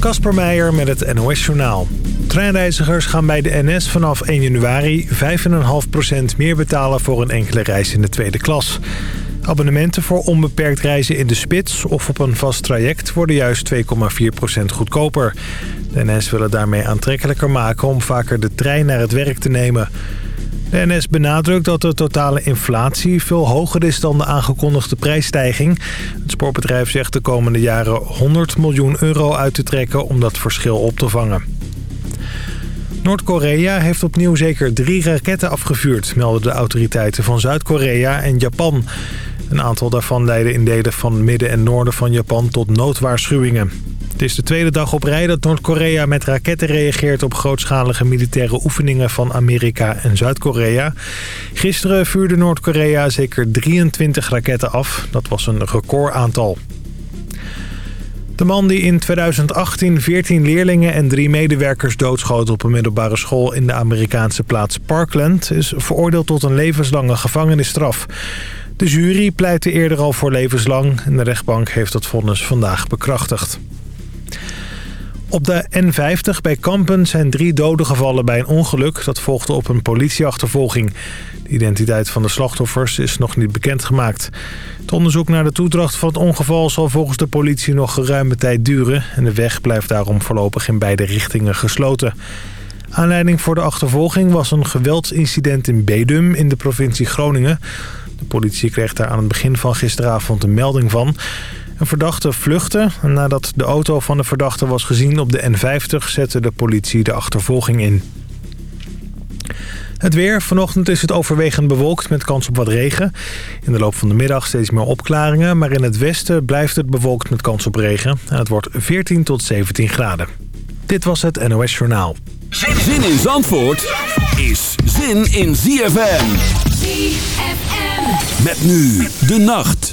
Kasper Meijer met het NOS Journaal. Treinreizigers gaan bij de NS vanaf 1 januari 5,5% meer betalen voor een enkele reis in de tweede klas. Abonnementen voor onbeperkt reizen in de spits of op een vast traject worden juist 2,4% goedkoper. De NS wil het daarmee aantrekkelijker maken om vaker de trein naar het werk te nemen. De NS benadrukt dat de totale inflatie veel hoger is dan de aangekondigde prijsstijging. Het spoorbedrijf zegt de komende jaren 100 miljoen euro uit te trekken om dat verschil op te vangen. Noord-Korea heeft opnieuw zeker drie raketten afgevuurd, melden de autoriteiten van Zuid-Korea en Japan. Een aantal daarvan leidde in delen van midden en noorden van Japan tot noodwaarschuwingen. Het is de tweede dag op rij dat Noord-Korea met raketten reageert op grootschalige militaire oefeningen van Amerika en Zuid-Korea. Gisteren vuurde Noord-Korea zeker 23 raketten af. Dat was een recordaantal. De man die in 2018 14 leerlingen en drie medewerkers doodschoot op een middelbare school in de Amerikaanse plaats Parkland is veroordeeld tot een levenslange gevangenisstraf. De jury pleitte eerder al voor levenslang en de rechtbank heeft dat vonnis vandaag bekrachtigd. Op de N50 bij Kampen zijn drie doden gevallen bij een ongeluk. Dat volgde op een politieachtervolging. De identiteit van de slachtoffers is nog niet bekendgemaakt. Het onderzoek naar de toedracht van het ongeval zal volgens de politie nog geruime tijd duren. En de weg blijft daarom voorlopig in beide richtingen gesloten. Aanleiding voor de achtervolging was een geweldsincident in Bedum in de provincie Groningen. De politie kreeg daar aan het begin van gisteravond een melding van. Een verdachte vluchtte nadat de auto van de verdachte was gezien op de N50 zette de politie de achtervolging in. Het weer. Vanochtend is het overwegend bewolkt met kans op wat regen. In de loop van de middag steeds meer opklaringen. Maar in het westen blijft het bewolkt met kans op regen. En het wordt 14 tot 17 graden. Dit was het NOS Journaal. Zin in Zandvoort is zin in ZFM. ZFM. Met nu de nacht.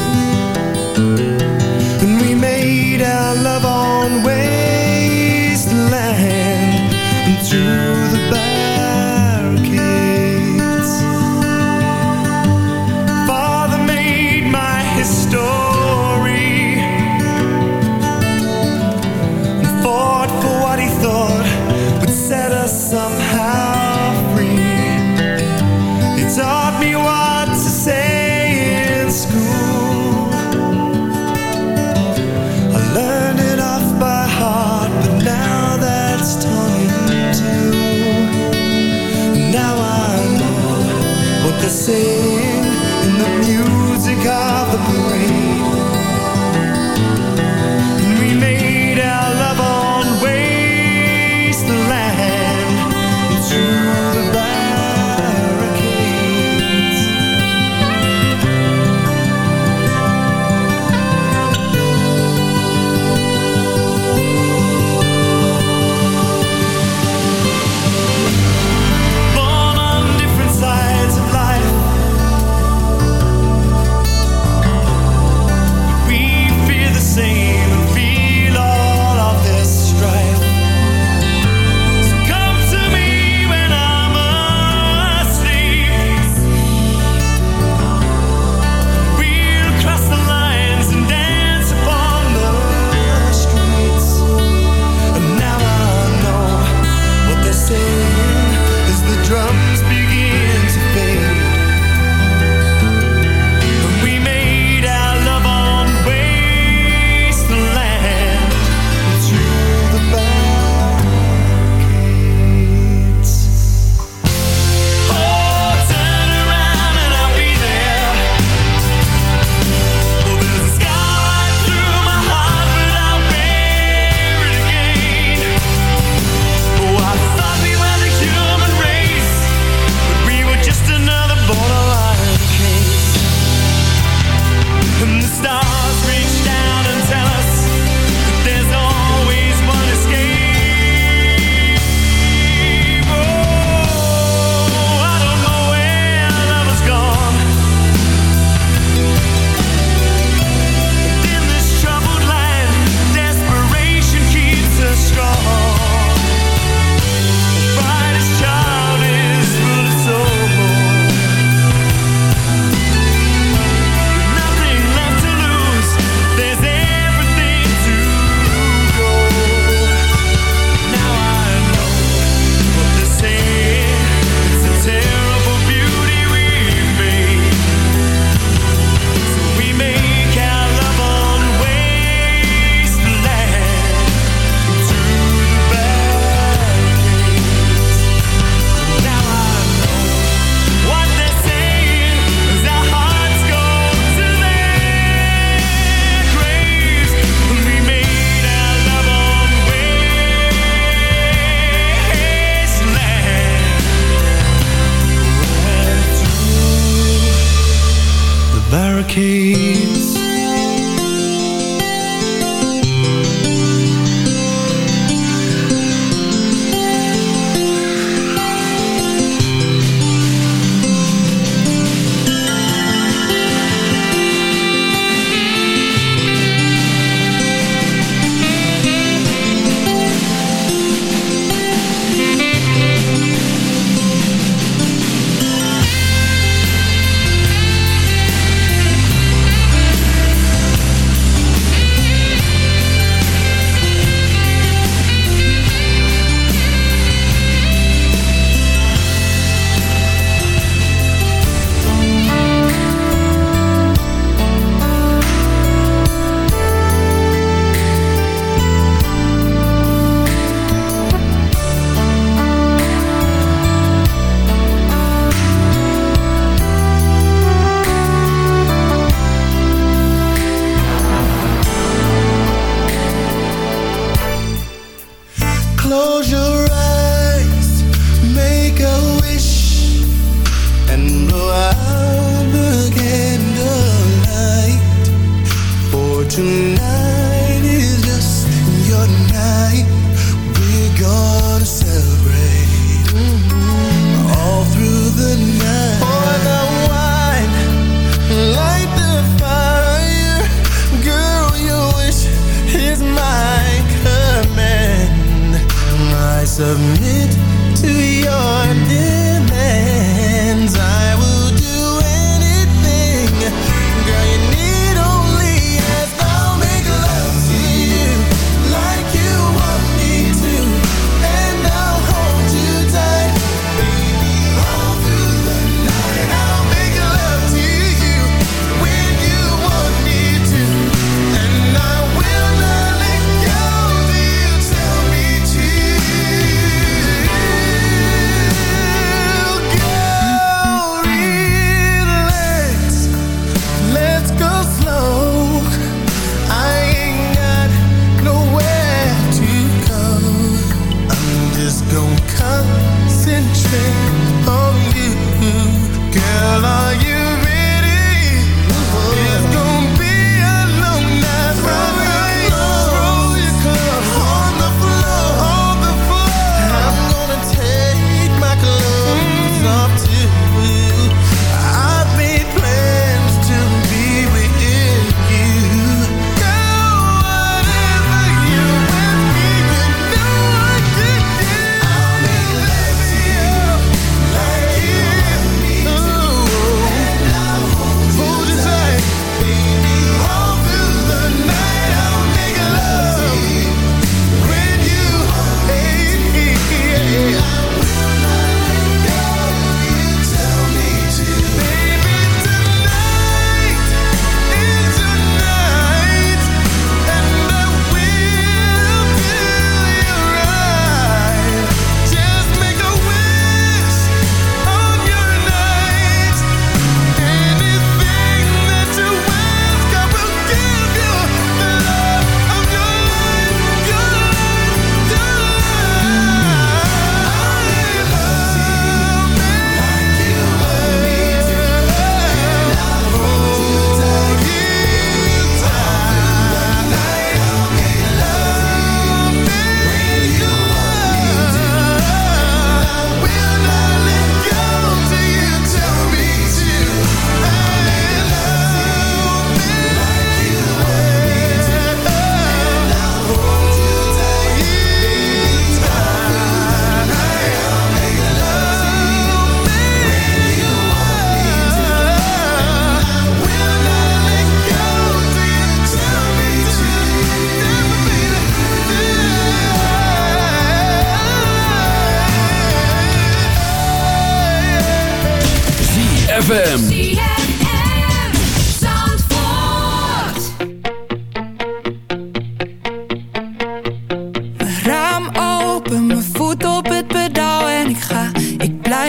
say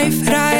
life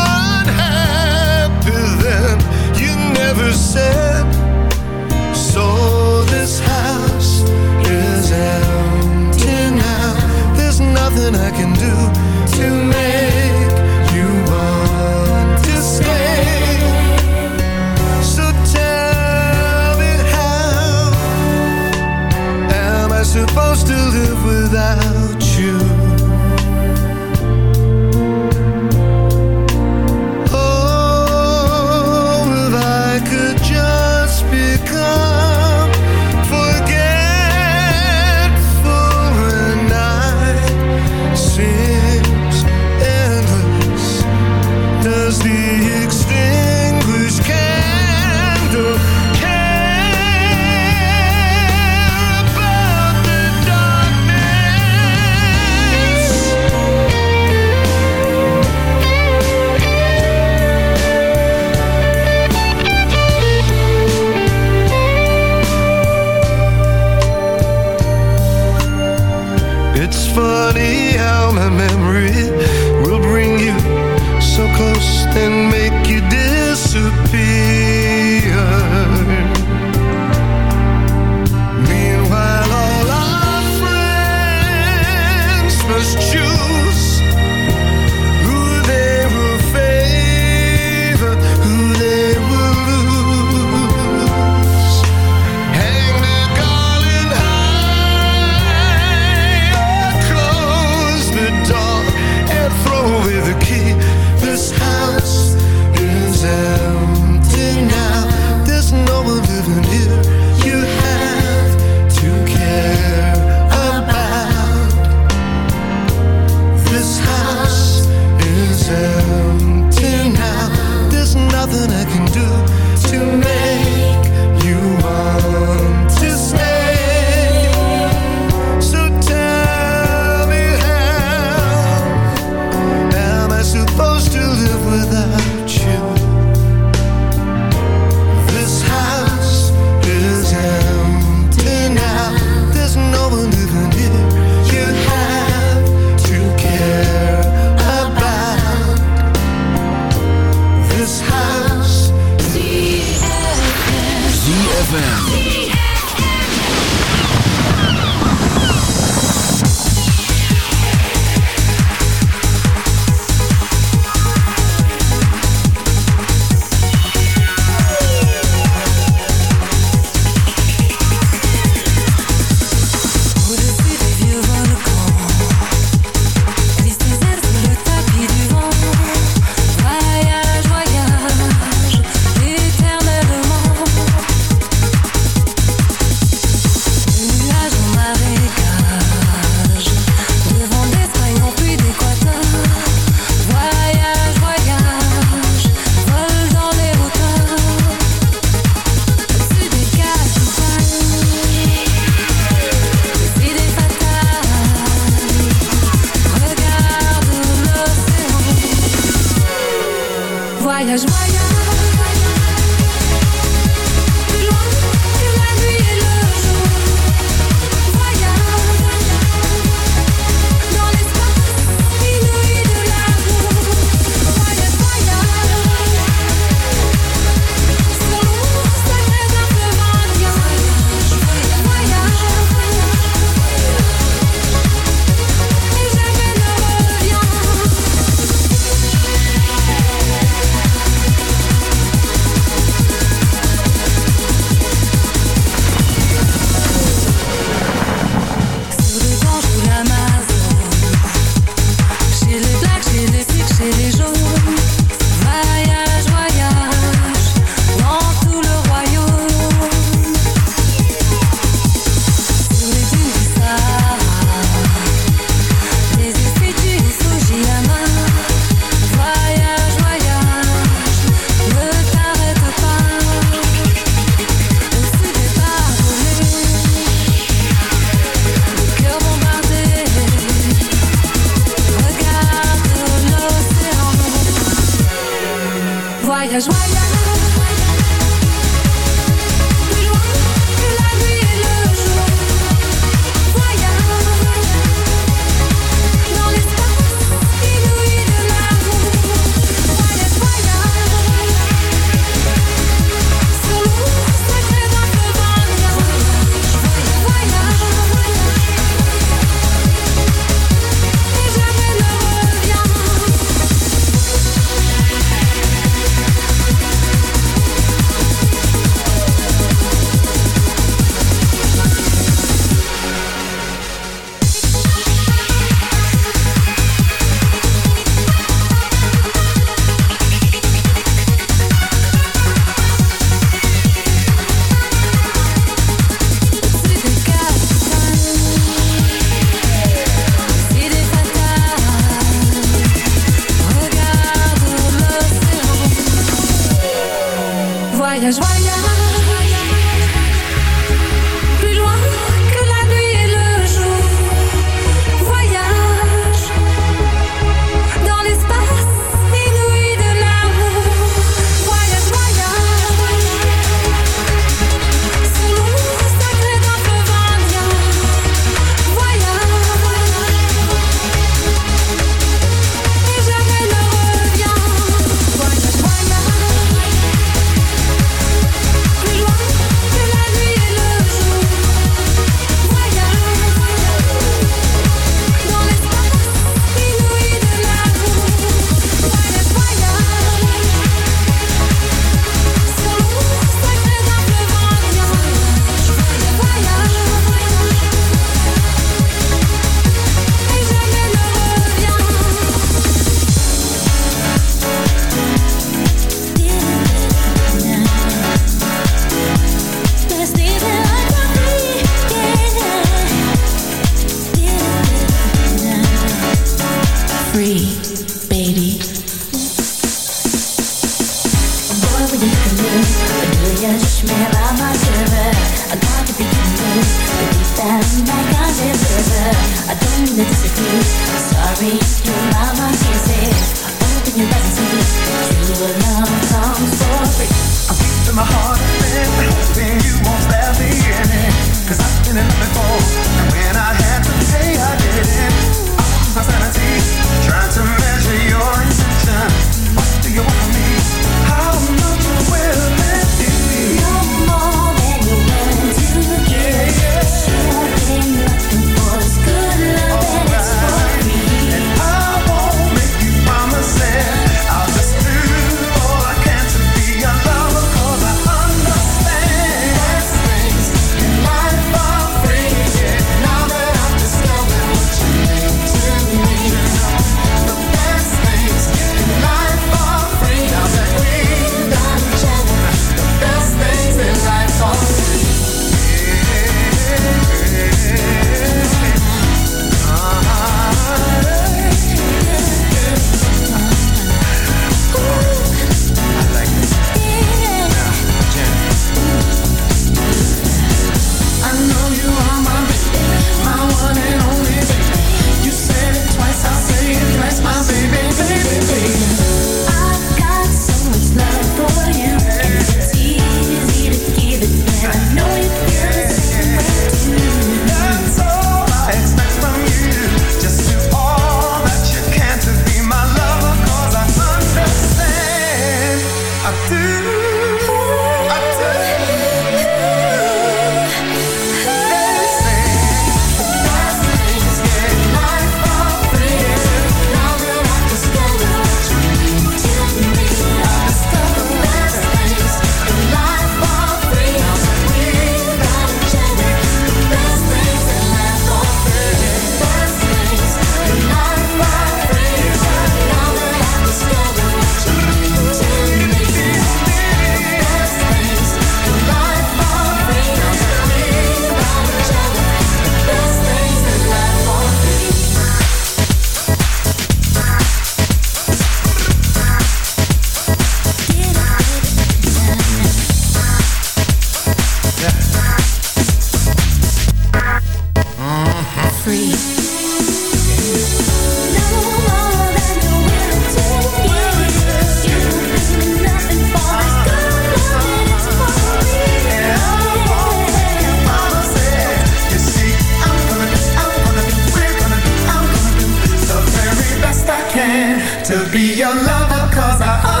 to be your lover cause I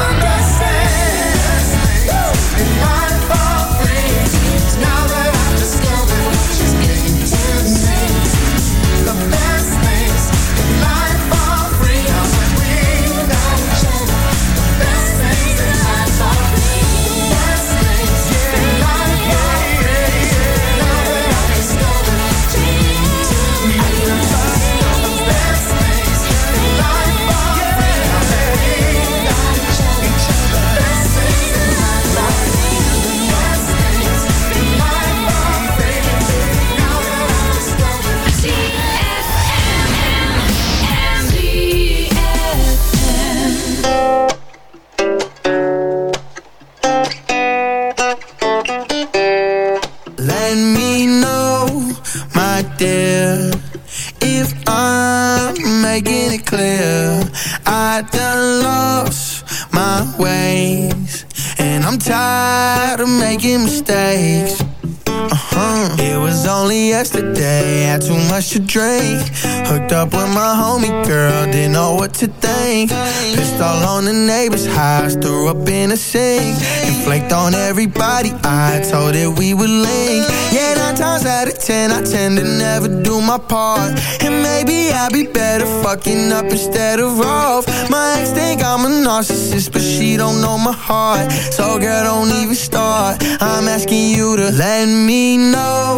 everybody. I told it we would link Yeah, nine times out of ten I tend to never do my part. And maybe I'd be better fucking up instead of off. My ex think I'm a narcissist But she don't know my heart. So girl, don't even start. I'm asking you to let me know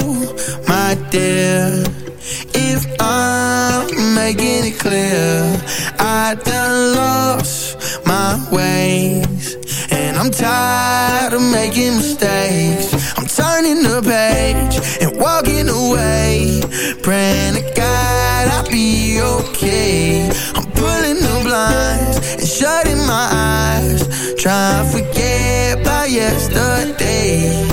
My dear. If I'm making it clear I done lost my and I'm tired of making mistakes. I'm turning the page and walking away. Praying to God I'll be okay. I'm pulling the blinds and shutting my eyes. Trying to forget about yesterday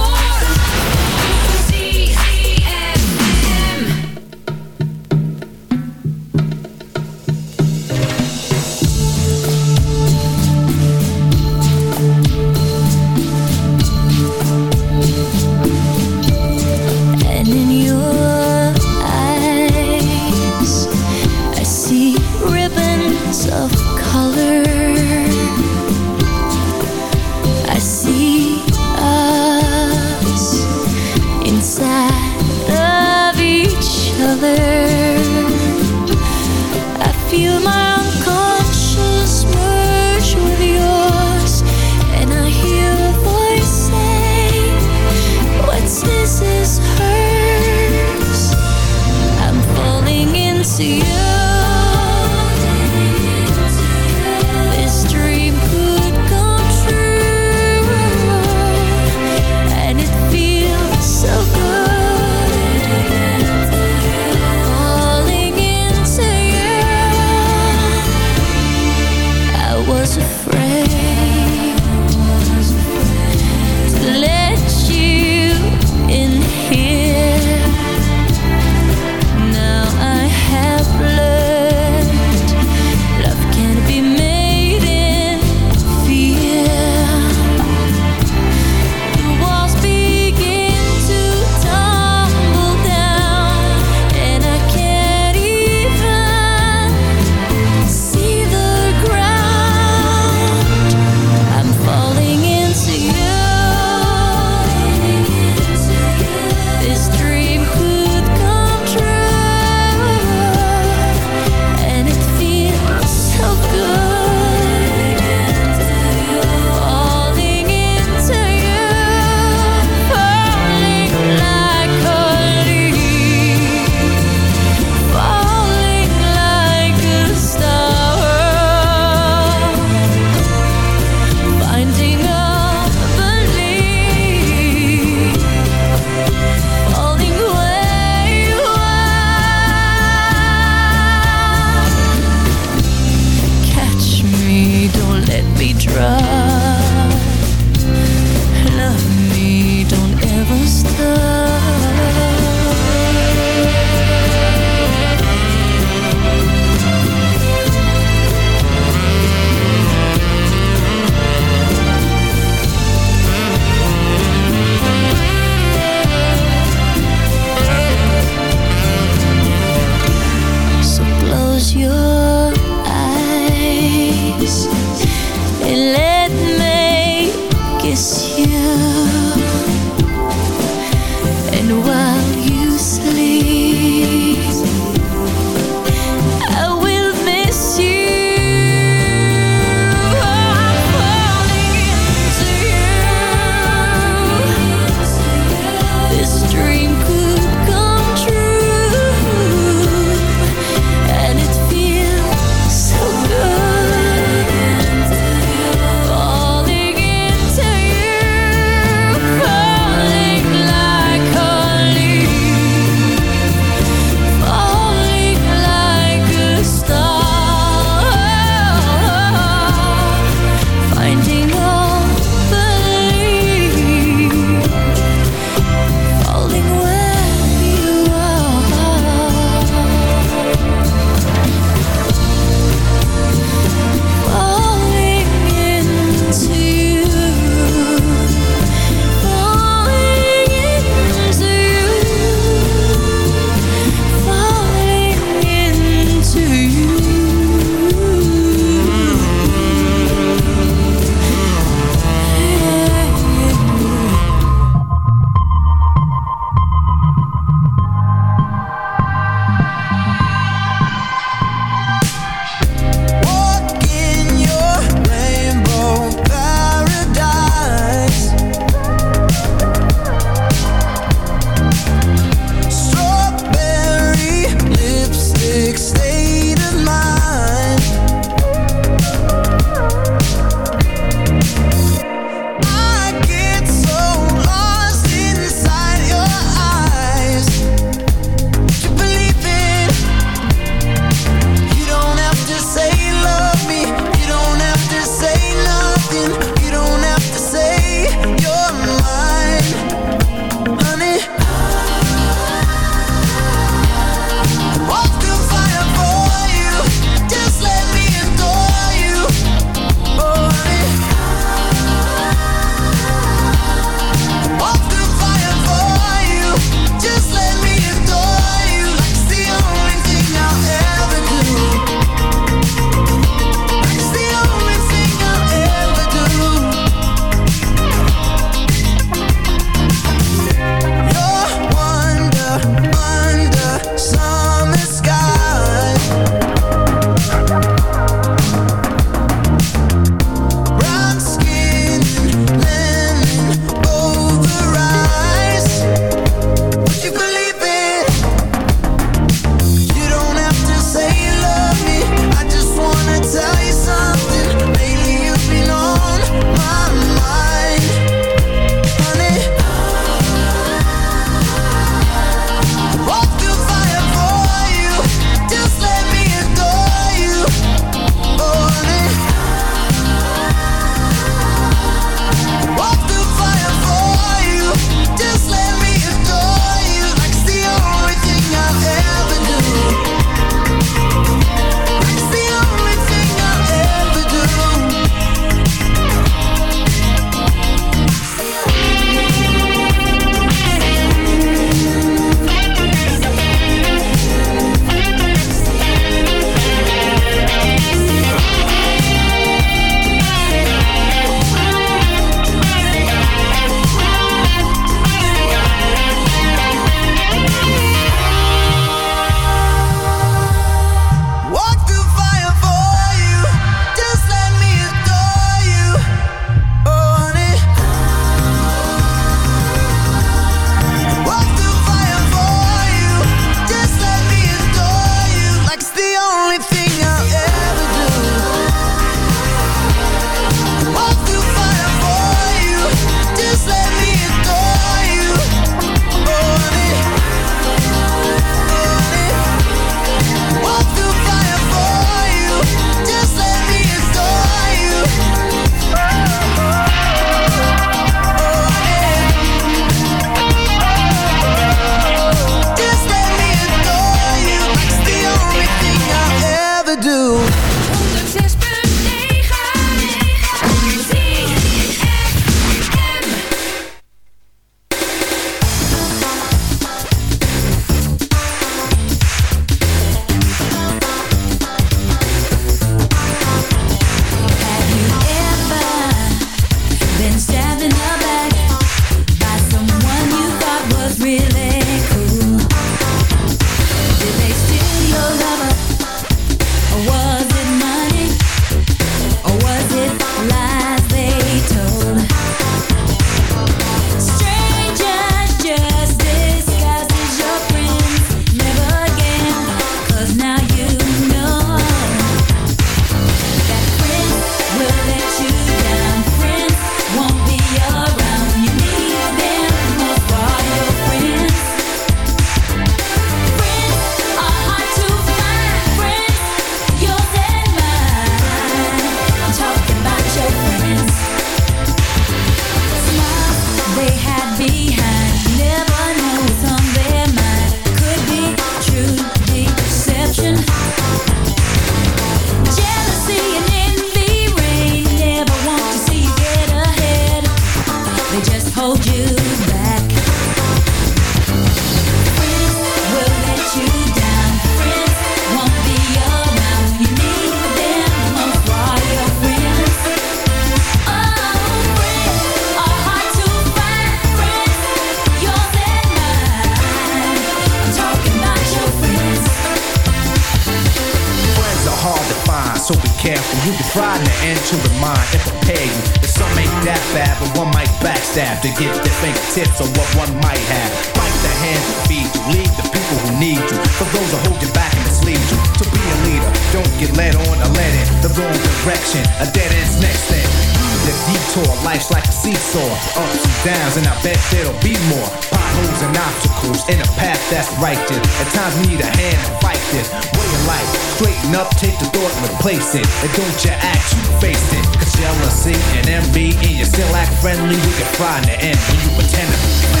replace it. And don't you act, you face it. Cause jealousy and envy, and you still act friendly, we can find the end when you pretend to be.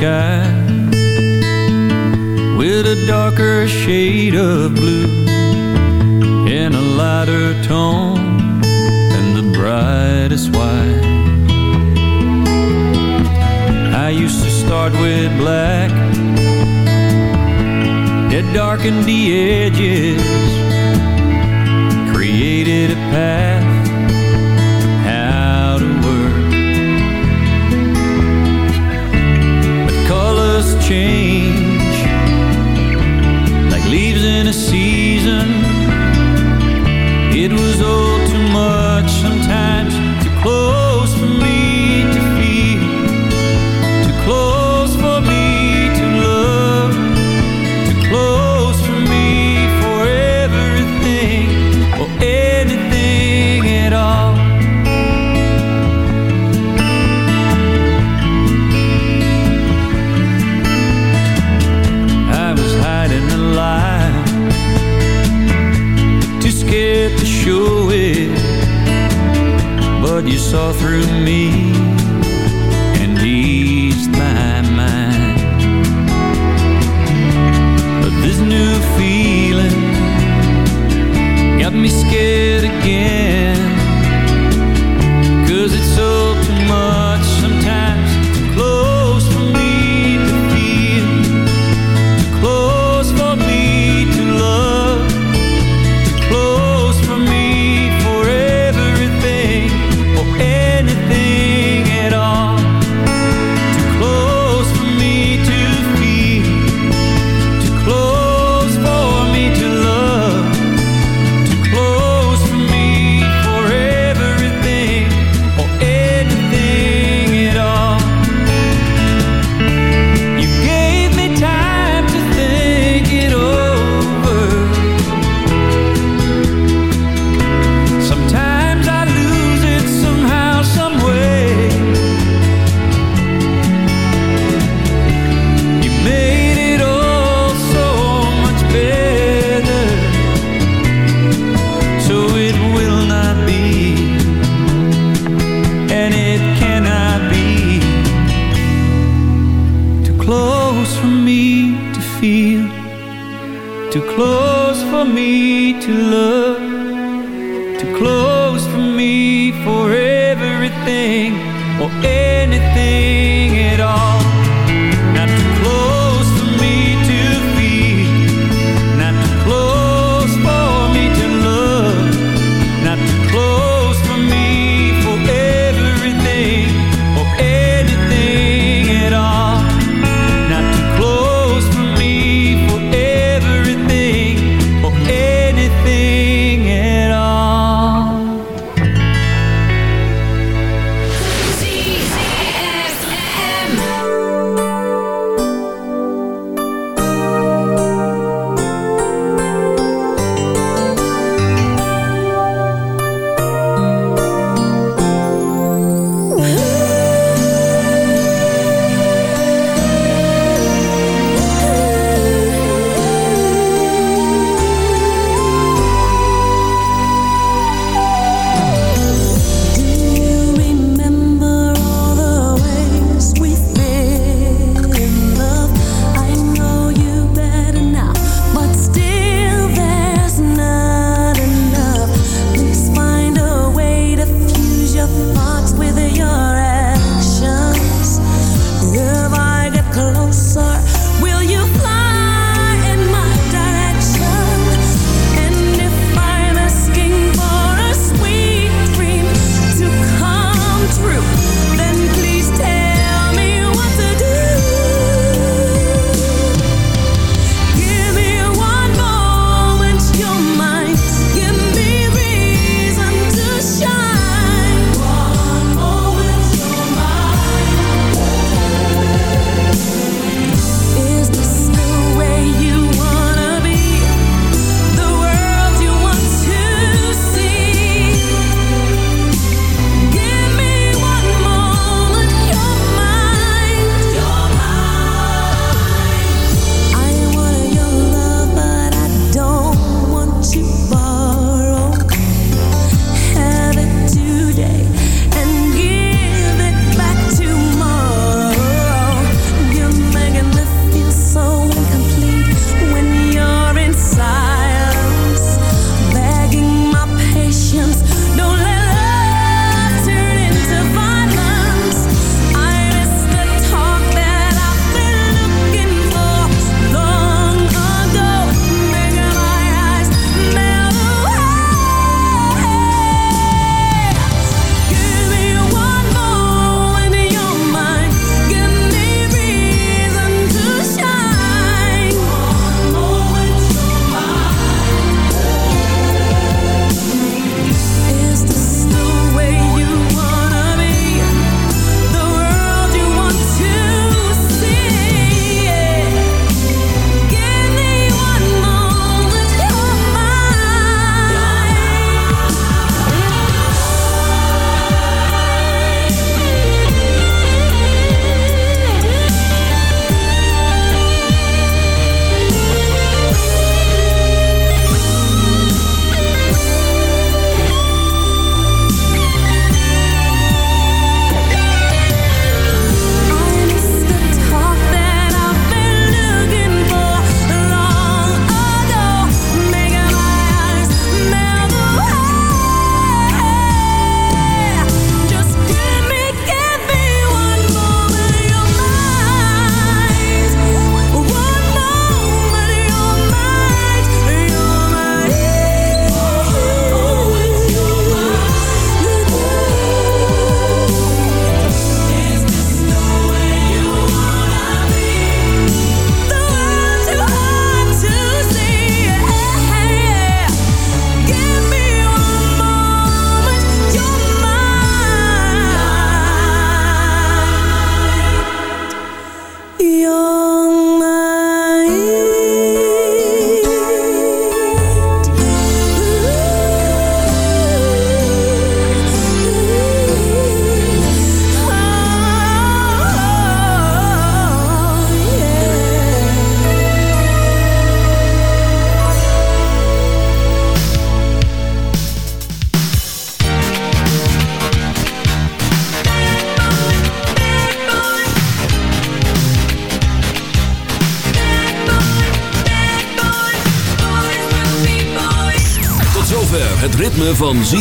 Sky with a darker shade of blue in a lighter tone than the brightest white. I used to start with black, it darkened the edges,